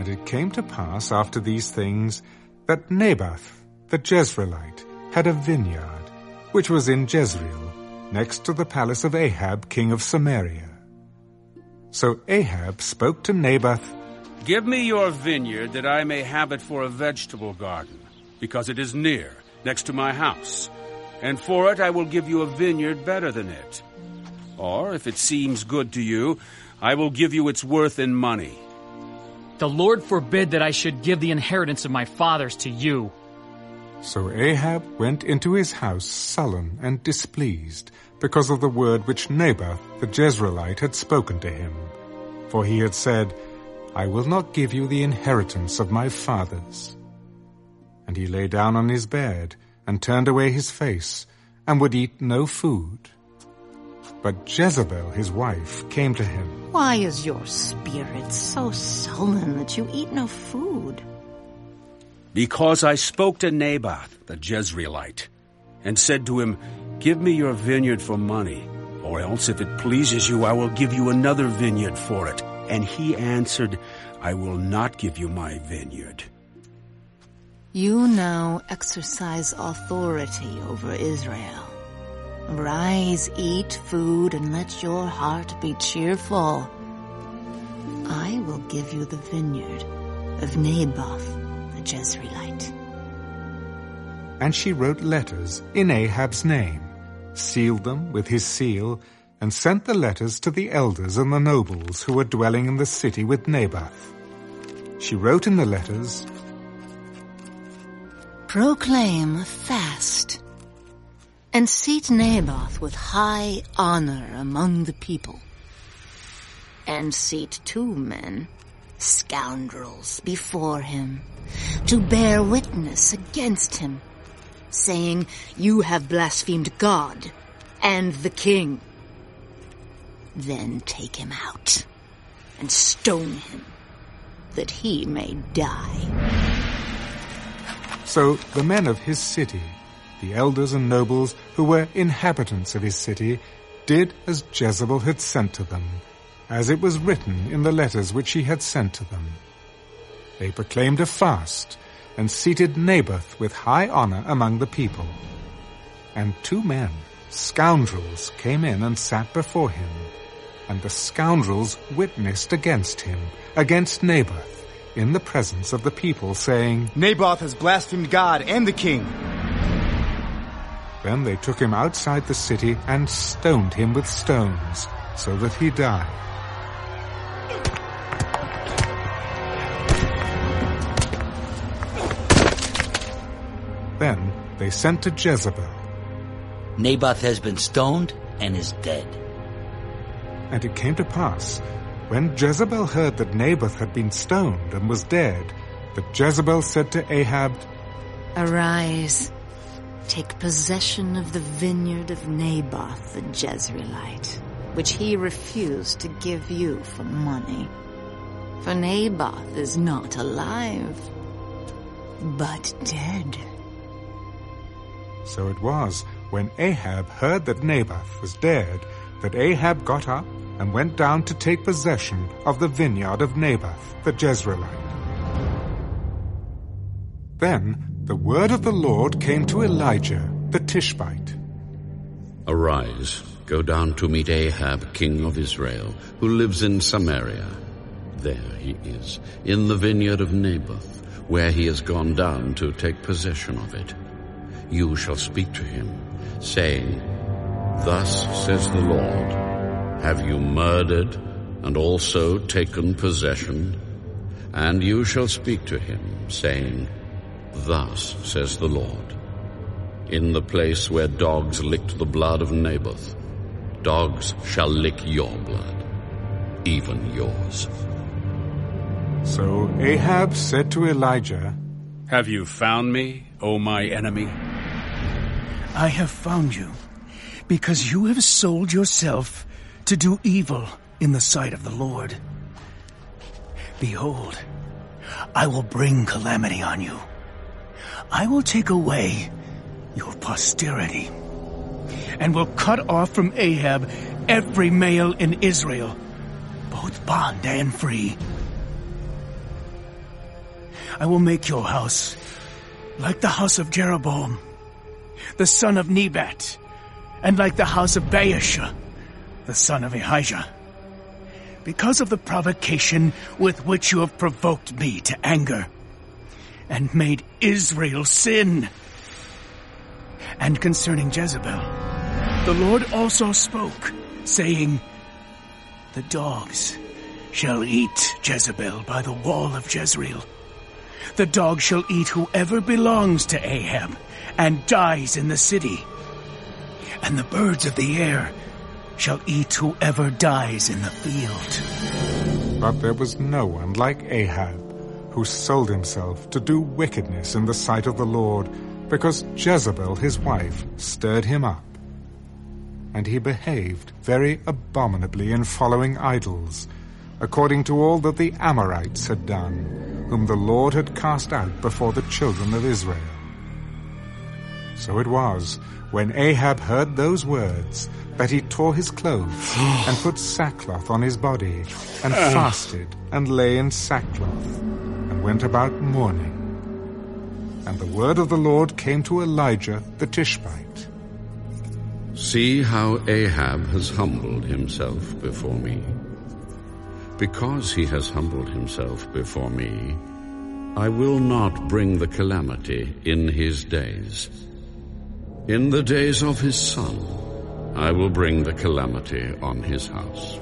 And it came to pass after these things that Naboth the Jezreelite had a vineyard, which was in Jezreel, next to the palace of Ahab king of Samaria. So Ahab spoke to Naboth, Give me your vineyard that I may have it for a vegetable garden, because it is near, next to my house. And for it I will give you a vineyard better than it. Or, if it seems good to you, I will give you its worth in money. The Lord forbid that I should give the inheritance of my fathers to you. So Ahab went into his house sullen and displeased because of the word which Naboth the Jezreelite had spoken to him. For he had said, I will not give you the inheritance of my fathers. And he lay down on his bed and turned away his face and would eat no food. But Jezebel his wife came to him. Why is your spirit so sullen that you eat no food? Because I spoke to Naboth the Jezreelite, and said to him, Give me your vineyard for money, or else if it pleases you, I will give you another vineyard for it. And he answered, I will not give you my vineyard. You now exercise authority over Israel. Rise, eat food, and let your heart be cheerful. Give you the vineyard of Naboth the Jezreelite. And she wrote letters in Ahab's name, sealed them with his seal, and sent the letters to the elders and the nobles who were dwelling in the city with Naboth. She wrote in the letters, Proclaim a fast, and seat Naboth with high honor among the people. And seat two men, scoundrels, before him, to bear witness against him, saying, You have blasphemed God and the king. Then take him out and stone him, that he may die. So the men of his city, the elders and nobles who were inhabitants of his city, did as Jezebel had sent to them, as it was written in the letters which he had sent to them. They proclaimed a fast, and seated Naboth with high honor among the people. And two men, scoundrels, came in and sat before him. And the scoundrels witnessed against him, against Naboth, in the presence of the people, saying, Naboth has blasphemed God and the king. Then they took him outside the city and stoned him with stones, so that he died. Then they sent to Jezebel. Naboth has been stoned and is dead. And it came to pass, when Jezebel heard that Naboth had been stoned and was dead, that Jezebel said to Ahab, Arise, take possession of the vineyard of Naboth the Jezreelite, which he refused to give you for money. For Naboth is not alive, but dead. So it was, when Ahab heard that Naboth was dead, that Ahab got up and went down to take possession of the vineyard of Naboth the Jezreelite. Then the word of the Lord came to Elijah the Tishbite. Arise, go down to meet Ahab, king of Israel, who lives in Samaria. There he is, in the vineyard of Naboth, where he has gone down to take possession of it. You shall speak to him, saying, Thus says the Lord, Have you murdered and also taken possession? And you shall speak to him, saying, Thus says the Lord, In the place where dogs licked the blood of Naboth, dogs shall lick your blood, even yours. So Ahab said to Elijah, Have you found me, O my enemy? I have found you, because you have sold yourself to do evil in the sight of the Lord. Behold, I will bring calamity on you. I will take away your posterity, and will cut off from Ahab every male in Israel, both bond and free. I will make your house like the house of Jeroboam, the son of Nebat, and like the house of Baasha, the son of Ahijah. Because of the provocation with which you have provoked me to anger, and made Israel sin. And concerning Jezebel, the Lord also spoke, saying, The dogs shall eat Jezebel by the wall of Jezreel. The dog shall eat whoever belongs to Ahab and dies in the city. And the birds of the air shall eat whoever dies in the field. But there was no one like Ahab, who sold himself to do wickedness in the sight of the Lord, because Jezebel his wife stirred him up. And he behaved very abominably in following idols, according to all that the Amorites had done, whom the Lord had cast out before the children of Israel. So it was, when Ahab heard those words, that he tore his clothes, and put sackcloth on his body, and uh. fasted, and lay in sackcloth, and went about mourning. And the word of the Lord came to Elijah the Tishbite. See how Ahab has humbled himself before me. Because he has humbled himself before me, I will not bring the calamity in his days. In the days of his son, I will bring the calamity on his house.